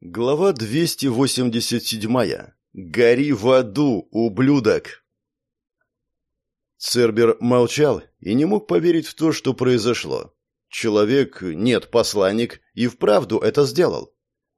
Глава 287. Гори в аду, ублюдок! Цербер молчал и не мог поверить в то, что произошло. Человек, нет, посланник, и вправду это сделал.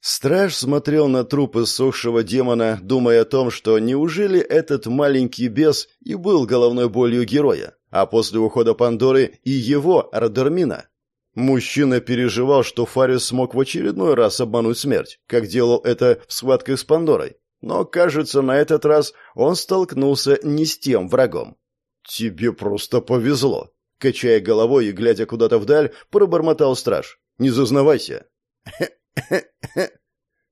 Страж смотрел на труп иссохшего демона, думая о том, что неужели этот маленький бес и был головной болью героя, а после ухода Пандоры и его, Радермина. Мужчина переживал, что Фарис смог в очередной раз обмануть смерть, как делал это в схватках с Пандорой. Но, кажется, на этот раз он столкнулся не с тем врагом. «Тебе просто повезло», — качая головой и глядя куда-то вдаль, пробормотал страж. «Не зазнавайся».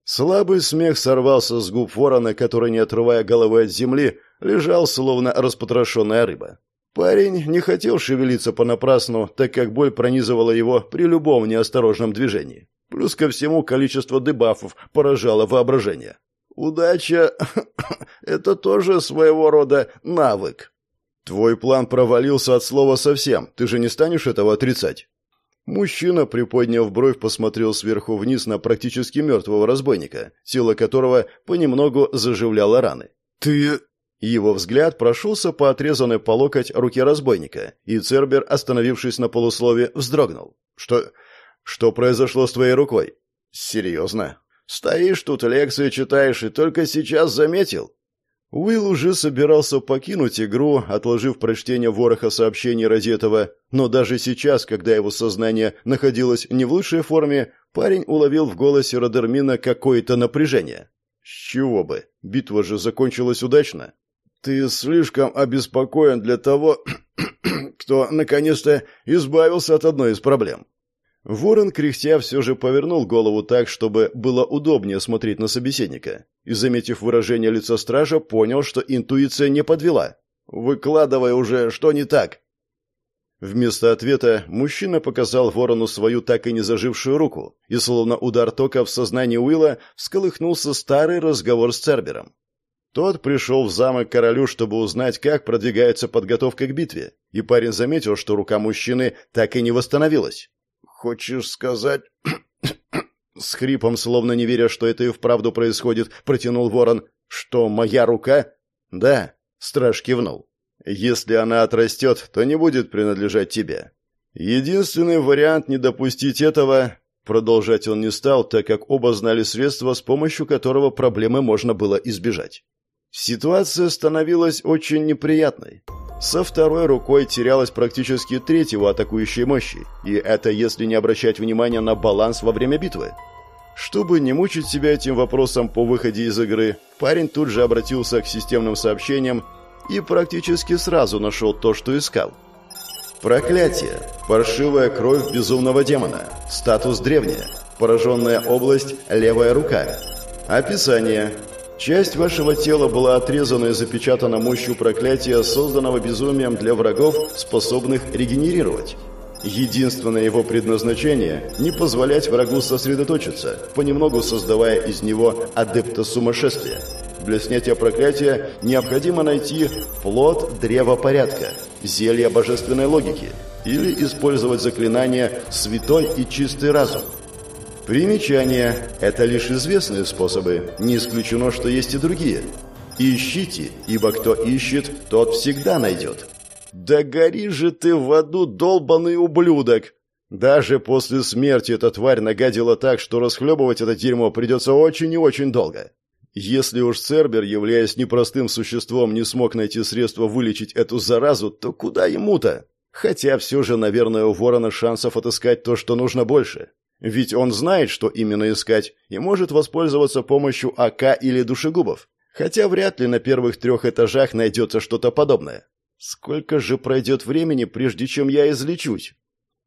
Слабый смех сорвался с губ ворона, который, не отрывая головы от земли, лежал, словно распотрошенная рыба. Парень не хотел шевелиться понапрасну, так как боль пронизывала его при любом неосторожном движении. Плюс ко всему количество дебафов поражало воображение. Удача — это тоже своего рода навык. Твой план провалился от слова совсем, ты же не станешь этого отрицать? Мужчина, приподняв бровь, посмотрел сверху вниз на практически мертвого разбойника, тело которого понемногу заживляло раны. «Ты...» Его взгляд прошелся по отрезанной по локоть руке разбойника, и Цербер, остановившись на полуслове, вздрогнул. «Что... что произошло с твоей рукой?» «Серьезно? Стоишь тут, лекции читаешь, и только сейчас заметил?» Уилл уже собирался покинуть игру, отложив прочтение вороха сообщений Розетова, но даже сейчас, когда его сознание находилось не в лучшей форме, парень уловил в голосе Родермина какое-то напряжение. «С чего бы? Битва же закончилась удачно. Ты слишком обеспокоен для того, кто наконец-то избавился от одной из проблем. Ворон, кряхтя, все же повернул голову так, чтобы было удобнее смотреть на собеседника, и, заметив выражение лица стража, понял, что интуиция не подвела. «Выкладывай уже, что не так?» Вместо ответа мужчина показал ворону свою так и не зажившую руку, и, словно удар тока в сознании Уилла, всколыхнулся старый разговор с Цербером. Тот пришел в замок королю, чтобы узнать, как продвигается подготовка к битве, и парень заметил, что рука мужчины так и не восстановилась. «Хочешь сказать...» С хрипом, словно не веря, что это и вправду происходит, протянул ворон. «Что, моя рука?» «Да», — страж кивнул. «Если она отрастет, то не будет принадлежать тебе. Единственный вариант не допустить этого...» Продолжать он не стал, так как оба знали средства, с помощью которого проблемы можно было избежать. Ситуация становилась очень неприятной. Со второй рукой терялась практически треть его атакующей мощи, и это если не обращать внимания на баланс во время битвы. Чтобы не мучить себя этим вопросом по выходе из игры, парень тут же обратился к системным сообщениям и практически сразу нашел то, что искал. Проклятие. Паршивая кровь безумного демона. Статус древняя. Пораженная область левая рука. Описание. Часть вашего тела была отрезана и запечатана мощью проклятия, созданного безумием для врагов, способных регенерировать. Единственное его предназначение – не позволять врагу сосредоточиться, понемногу создавая из него адепта сумасшествия. Для снятия проклятия необходимо найти плод древа порядка, зелье божественной логики или использовать заклинание «святой и чистый разум». Примечание – это лишь известные способы, не исключено, что есть и другие. Ищите, ибо кто ищет, тот всегда найдет. Да гори же ты в аду, долбанный ублюдок! Даже после смерти эта тварь нагадила так, что расхлебывать это дерьмо придется очень и очень долго. Если уж Цербер, являясь непростым существом, не смог найти средства вылечить эту заразу, то куда ему-то? Хотя все же, наверное, у Ворона шансов отыскать то, что нужно больше. Ведь он знает, что именно искать, и может воспользоваться помощью АК или душегубов. Хотя вряд ли на первых трех этажах найдется что-то подобное. Сколько же пройдет времени, прежде чем я излечусь?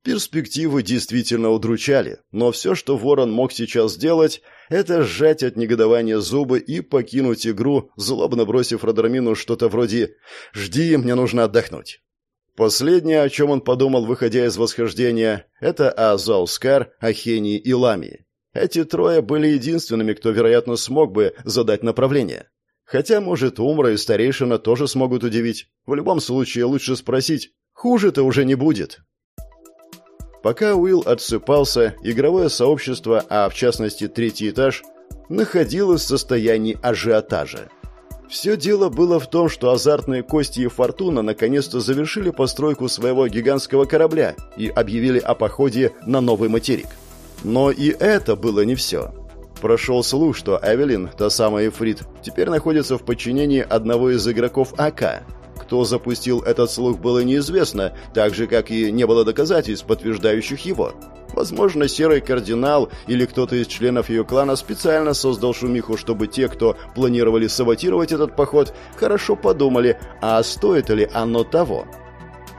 Перспективы действительно удручали, но все, что Ворон мог сейчас сделать, это сжать от негодования зубы и покинуть игру, злобно бросив Родермину что-то вроде «Жди, мне нужно отдохнуть». Последнее, о чем он подумал, выходя из восхождения, это о Заускар, Ахении и Ламии. Эти трое были единственными, кто, вероятно, смог бы задать направление. Хотя, может, Умра и Старейшина тоже смогут удивить. В любом случае, лучше спросить. Хуже-то уже не будет. Пока Уилл отсыпался, игровое сообщество, а в частности третий этаж, находилась в состоянии ажиотажа. Все дело было в том, что азартные кости и фортуна наконец-то завершили постройку своего гигантского корабля и объявили о походе на новый материк. Но и это было не все. Прошел слух, что Эвелин, та самая Эфрит, теперь находится в подчинении одного из игроков АК. Кто запустил этот слух, было неизвестно, так же, как и не было доказательств, подтверждающих его. Возможно, Серый Кардинал или кто-то из членов ее клана специально создал шумиху, чтобы те, кто планировали саботировать этот поход, хорошо подумали, а стоит ли оно того.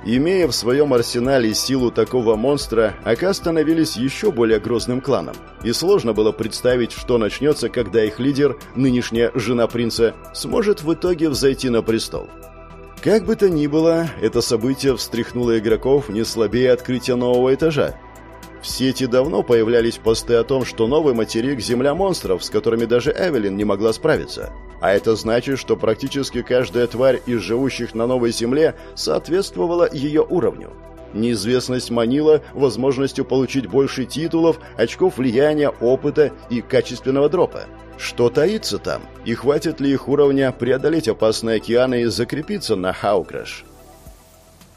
Имея в своем арсенале силу такого монстра, Ака становились еще более грозным кланом. И сложно было представить, что начнется, когда их лидер, нынешняя жена принца, сможет в итоге взойти на престол. Как бы то ни было, это событие встряхнуло игроков не слабее открытия нового этажа. В сети давно появлялись посты о том, что новый материк – земля монстров, с которыми даже Эвелин не могла справиться. А это значит, что практически каждая тварь из живущих на новой земле соответствовала ее уровню. Неизвестность манила возможностью получить больше титулов, очков влияния, опыта и качественного дропа. Что таится там? И хватит ли их уровня преодолеть опасные океаны и закрепиться на Хаукраш?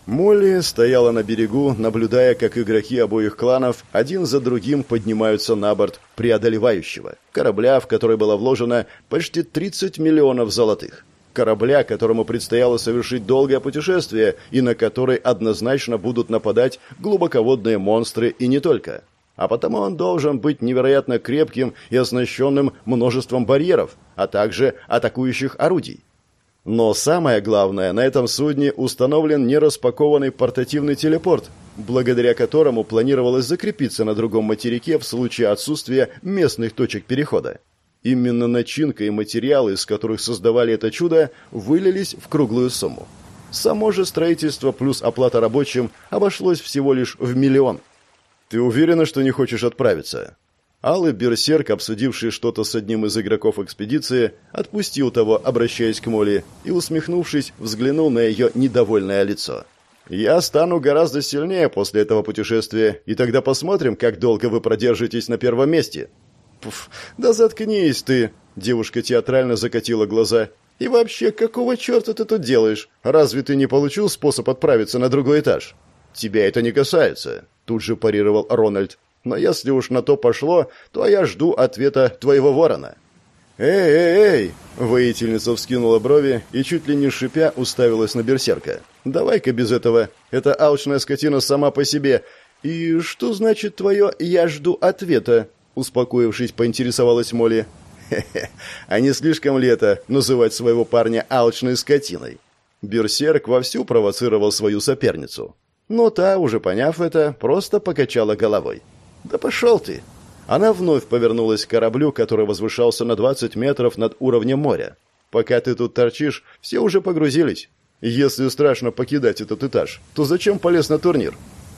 Молли стояла на берегу, наблюдая, как игроки обоих кланов один за другим поднимаются на борт преодолевающего, корабля, в который было вложено почти 30 миллионов золотых. Корабля, которому предстояло совершить долгое путешествие и на который однозначно будут нападать глубоководные монстры и не только. А потому он должен быть невероятно крепким и оснащенным множеством барьеров, а также атакующих орудий. Но самое главное, на этом судне установлен нераспакованный портативный телепорт, благодаря которому планировалось закрепиться на другом материке в случае отсутствия местных точек перехода. Именно начинка и материалы, из которых создавали это чудо, вылились в круглую сумму. Само же строительство плюс оплата рабочим обошлось всего лишь в миллион. «Ты уверена, что не хочешь отправиться?» Алый берсерк, обсудивший что-то с одним из игроков экспедиции, отпустил того, обращаясь к Молли, и, усмехнувшись, взглянул на ее недовольное лицо. «Я стану гораздо сильнее после этого путешествия, и тогда посмотрим, как долго вы продержитесь на первом месте». «Пф, да заткнись ты!» Девушка театрально закатила глаза. «И вообще, какого черта ты тут делаешь? Разве ты не получил способ отправиться на другой этаж?» «Тебя это не касается», — тут же парировал Рональд. Но если уж на то пошло, то я жду ответа твоего ворона». «Эй, эй, эй!» — воительница вскинула брови и, чуть ли не шипя, уставилась на берсерка. «Давай-ка без этого. Эта алчная скотина сама по себе. И что значит твое «я жду ответа»?» Успокоившись, поинтересовалась Молли. «Хе-хе, а не слишком ли это называть своего парня алчной скотиной?» Берсерк вовсю провоцировал свою соперницу. Но та, уже поняв это, просто покачала головой. «Да пошел ты!» Она вновь повернулась к кораблю, который возвышался на 20 метров над уровнем моря. «Пока ты тут торчишь, все уже погрузились. Если страшно покидать этот этаж, то зачем полез на турнир?»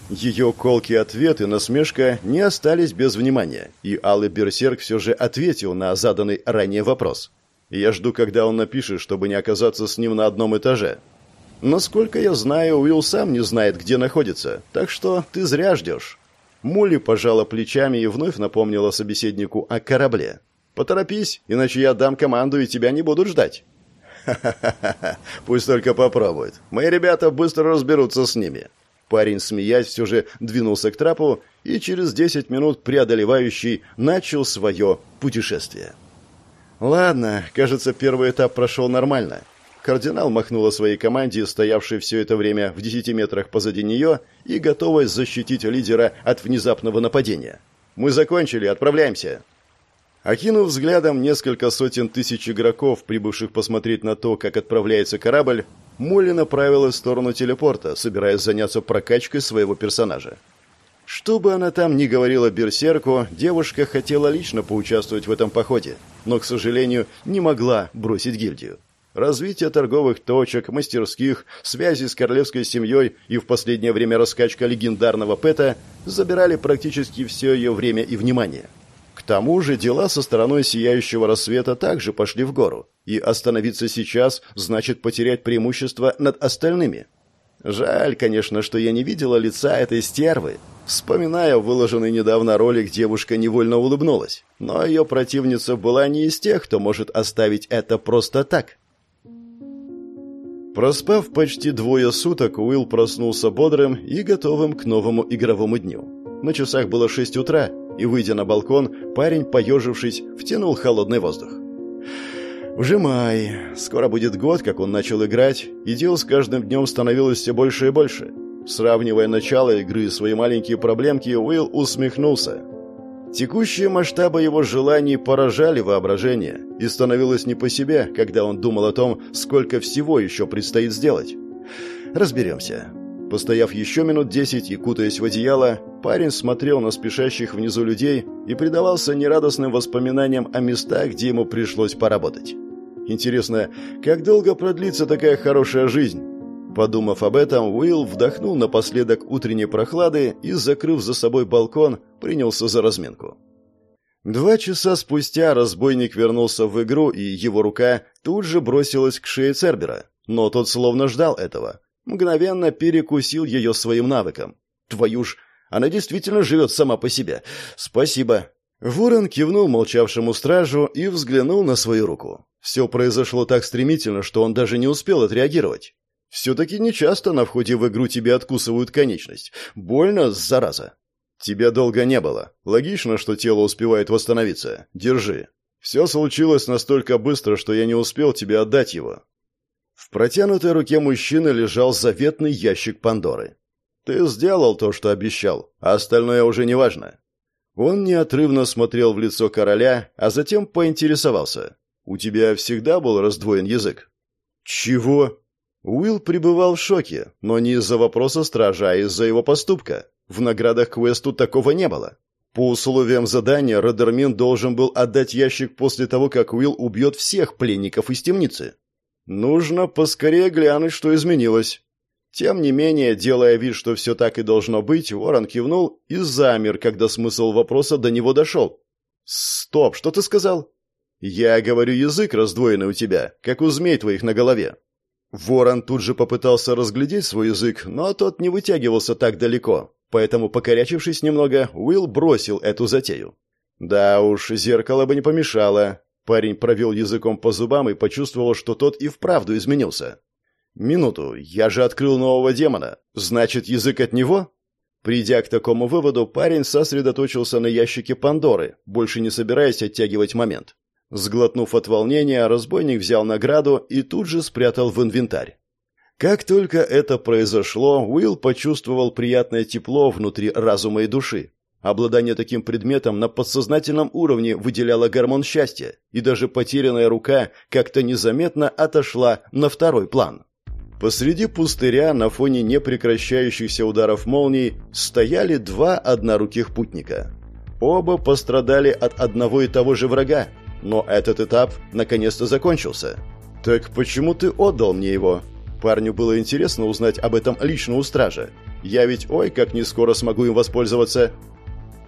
Ее колкие ответы, насмешка не остались без внимания, и Алый Берсерк все же ответил на заданный ранее вопрос. «Я жду, когда он напишет, чтобы не оказаться с ним на одном этаже. Насколько я знаю, Уилл сам не знает, где находится, так что ты зря ждешь». Молли пожала плечами и вновь напомнила собеседнику о корабле. «Поторопись, иначе я дам команду, и тебя не будут ждать». «Ха-ха-ха, пусть только попробует. Мои ребята быстро разберутся с ними». Парень, смеясь, все же двинулся к трапу и через десять минут преодолевающий начал свое путешествие. «Ладно, кажется, первый этап прошел нормально. Кардинал махнула своей команде, стоявшей все это время в десяти метрах позади нее и готовой защитить лидера от внезапного нападения. «Мы закончили, отправляемся!» Окинув взглядом несколько сотен тысяч игроков, прибывших посмотреть на то, как отправляется корабль, Молли направилась в сторону телепорта, собираясь заняться прокачкой своего персонажа. Что бы она там ни говорила Берсерку, девушка хотела лично поучаствовать в этом походе, но, к сожалению, не могла бросить гильдию. Развитие торговых точек, мастерских, связи с королевской семьей и в последнее время раскачка легендарного Пэта забирали практически все ее время и внимание. Тому же дела со стороной сияющего рассвета также пошли в гору, и остановиться сейчас значит потерять преимущество над остальными. Жаль, конечно, что я не видела лица этой стервы. Вспоминая выложенный недавно ролик, девушка невольно улыбнулась. Но ее противница была не из тех, кто может оставить это просто так. Проспав почти двое суток, Уилл проснулся бодрым и готовым к новому игровому дню. На часах было 6 утра, и, выйдя на балкон, парень, поежившись, втянул холодный воздух. Уже май. Скоро будет год, как он начал играть, и дел с каждым днем становилось все больше и больше. Сравнивая начало игры и свои маленькие проблемки, Уилл усмехнулся. Текущие масштабы его желаний поражали воображение, и становилось не по себе, когда он думал о том, сколько всего еще предстоит сделать. Разберемся. Постояв еще минут десять и кутаясь в одеяло, парень смотрел на спешащих внизу людей и предавался нерадостным воспоминаниям о местах, где ему пришлось поработать. Интересно, как долго продлится такая хорошая жизнь? Подумав об этом, Уилл вдохнул напоследок утренней прохлады и, закрыв за собой балкон, принялся за разминку. Два часа спустя разбойник вернулся в игру, и его рука тут же бросилась к шее Цербера. Но тот словно ждал этого. Мгновенно перекусил ее своим навыком. «Твою ж, она действительно живет сама по себе. Спасибо». Ворон кивнул молчавшему стражу и взглянул на свою руку. Все произошло так стремительно, что он даже не успел отреагировать. Все-таки нечасто на входе в игру тебе откусывают конечность. Больно, зараза. Тебя долго не было. Логично, что тело успевает восстановиться. Держи. Все случилось настолько быстро, что я не успел тебе отдать его. В протянутой руке мужчины лежал заветный ящик Пандоры. Ты сделал то, что обещал, а остальное уже не важно. Он неотрывно смотрел в лицо короля, а затем поинтересовался. «У тебя всегда был раздвоен язык?» «Чего?» Уилл пребывал в шоке, но не из-за вопроса стража, а из-за его поступка. В наградах квесту такого не было. По условиям задания Родермин должен был отдать ящик после того, как Уилл убьет всех пленников из темницы. Нужно поскорее глянуть, что изменилось. Тем не менее, делая вид, что все так и должно быть, Ворон кивнул и замер, когда смысл вопроса до него дошел. «Стоп, что ты сказал?» «Я говорю, язык раздвоенный у тебя, как у змей твоих на голове. Ворон тут же попытался разглядеть свой язык, но тот не вытягивался так далеко, поэтому, покорячившись немного, Уилл бросил эту затею. Да уж, зеркало бы не помешало. Парень провел языком по зубам и почувствовал, что тот и вправду изменился. «Минуту, я же открыл нового демона. Значит, язык от него?» Придя к такому выводу, парень сосредоточился на ящике Пандоры, больше не собираясь оттягивать момент. Сглотнув от волнения, разбойник взял награду и тут же спрятал в инвентарь. Как только это произошло, Уилл почувствовал приятное тепло внутри разума и души. Обладание таким предметом на подсознательном уровне выделяло гормон счастья, и даже потерянная рука как-то незаметно отошла на второй план. Посреди пустыря на фоне непрекращающихся ударов молний стояли два одноруких путника. Оба пострадали от одного и того же врага, но этот этап наконец-то закончился. Так почему ты отдал мне его? Парню было интересно узнать об этом лично у стража. Я ведь ой, как не скоро смогу им воспользоваться.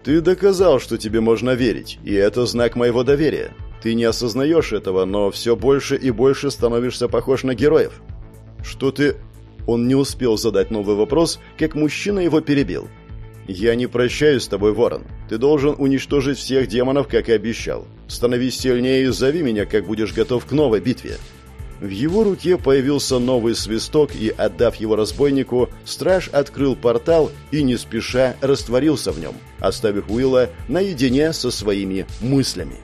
Ты доказал, что тебе можно верить, и это знак моего доверия. Ты не осознаешь этого, но все больше и больше становишься похож на героев. Что ты... Он не успел задать новый вопрос, как мужчина его перебил. «Я не прощаюсь с тобой, Ворон. Ты должен уничтожить всех демонов, как и обещал. Становись сильнее и зови меня, как будешь готов к новой битве». В его руке появился новый свисток, и, отдав его разбойнику, страж открыл портал и не спеша растворился в нем, оставив Уилла наедине со своими мыслями.